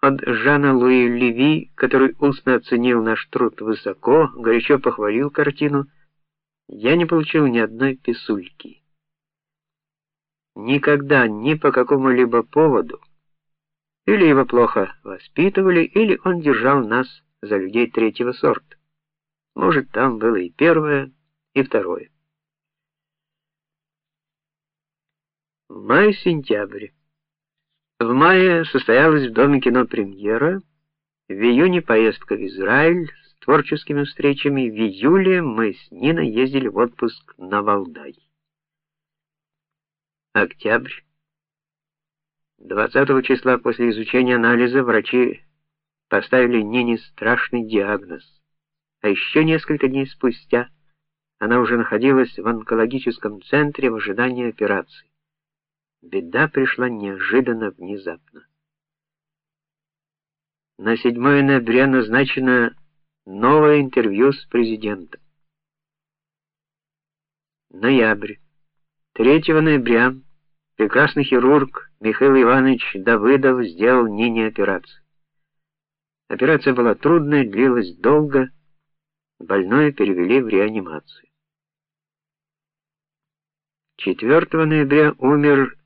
от Жана Луи Леви, который устно оценил наш труд высоко, горячо похвалил картину, я не получил ни одной писульки. Никогда ни по какому-либо поводу или его плохо воспитывали, или он держал нас за людей третьего сорта. Может, там было и первое, и второе. Май-сентябрь. В мае состоялась в Доме кино премьера, в июне поездка в Израиль с творческими встречами, в июле мы с Ниной ездили в отпуск на Валдай. Октябрь. 20 числа после изучения анализа врачи поставили Нине страшный диагноз. А еще несколько дней спустя она уже находилась в онкологическом центре в ожидании операции. Беда пришла неожиданно, внезапно. На 7 ноября назначено новое интервью с президентом. Ноябрь. 3 ноября прекрасный хирург Михаил Иванович Давыдов сделал Нине операцию. Операция была трудной, длилась долго. Больное перевели в реанимацию. 4 ноября умер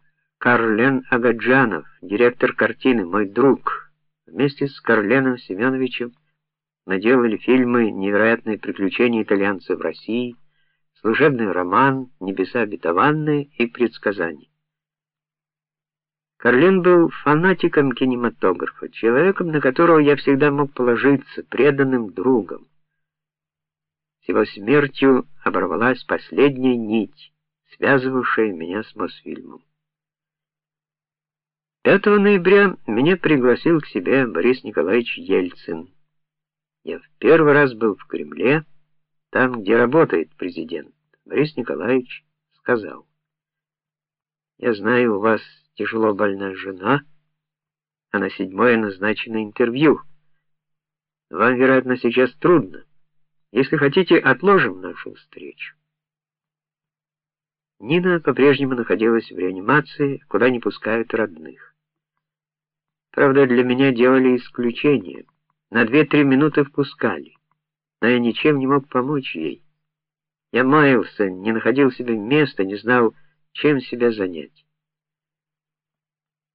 Карлен Агаджанов, директор картины «Мой друг». Вместе с Карленом Семеновичем мы делали фильмы «Невероятные приключения итальянцев в России», «Служебный роман», «Небеса обетованные» и «Предсказания». Карлен был фанатиком кинематографа, человеком, на которого я всегда мог положиться, преданным другом. С его смертью оборвалась последняя нить, связывавшая меня с Мосфильмом. 5 ноября меня пригласил к себе Борис Николаевич Ельцин. Я в первый раз был в Кремле, там, где работает президент. Борис Николаевич сказал: "Я знаю, у вас тяжело больная жена, а на седьмое назначено интервью. Вам, вероятно, сейчас трудно. Если хотите, отложим нашу встречу". Нина по-прежнему находилась в реанимации, куда не пускают родных. Правда, для меня делали исключение. На две-три минуты впускали. Но я ничем не мог помочь ей. Я маялся, не находил себе места, не знал, чем себя занять.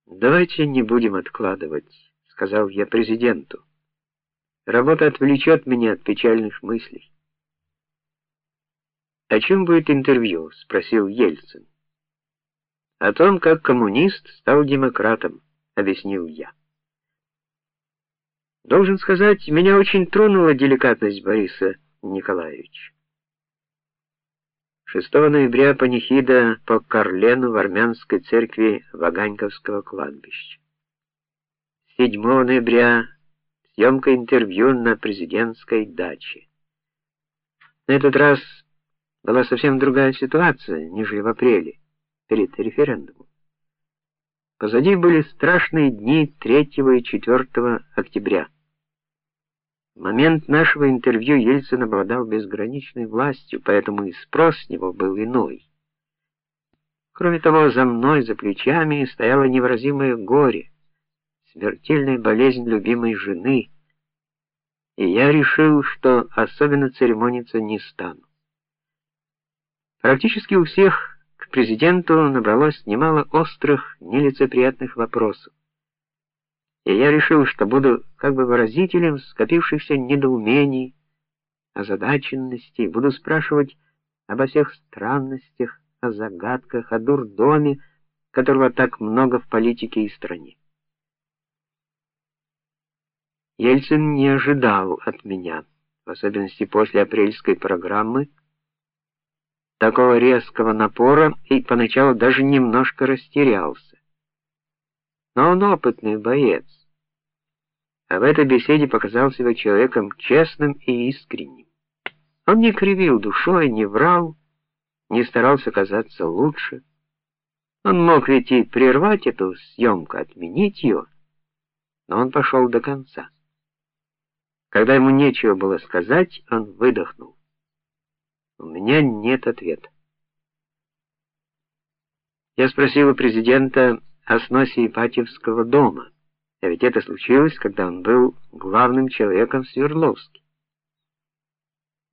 Давайте не будем откладывать, сказал я президенту. Работа отвлечет меня от печальных мыслей. О чем будет интервью, спросил Ельцин. О том, как коммунист стал демократом объяснил я. Должен сказать, меня очень тронула деликатность Бориса Николаевича. 6 ноября панихида по Карлену в армянской церкви Ваганьковского кладбища. 7 ноября съемка интервью на президентской даче. На этот раз была совсем другая ситуация, нежели в апреле перед референдумом. Позади были страшные дни 3 и 4 октября. В момент нашего интервью Ельцин обладал безграничной властью, поэтому и спрос с него был иной. Кроме того, за мной, за плечами стояло невыразимое горе, смертельная болезнь любимой жены, и я решил, что особенно церемониться не стану. Практически у всех президенту набралось немало острых, нелицеприятных вопросов. И я решил, что буду как бы выразителем скопившихся недоумений, озадаченностей, буду спрашивать обо всех странностях, о загадках, о дурдоме, которого так много в политике и стране. Ельцин не ожидал от меня, в особенности после апрельской программы, такого резкого напора и поначалу даже немножко растерялся. Но он опытный боец. А в этой беседе показал себя человеком честным и искренним. Он не кривил душой, не врал, не старался казаться лучше. Он мог ведь и прервать эту съемку, отменить ее, но он пошел до конца. Когда ему нечего было сказать, он выдохнул. У меня нет ответа. Я спросил у президента о сносе Ипатьевского дома. А ведь это случилось, когда он был главным человеком в Свердловске.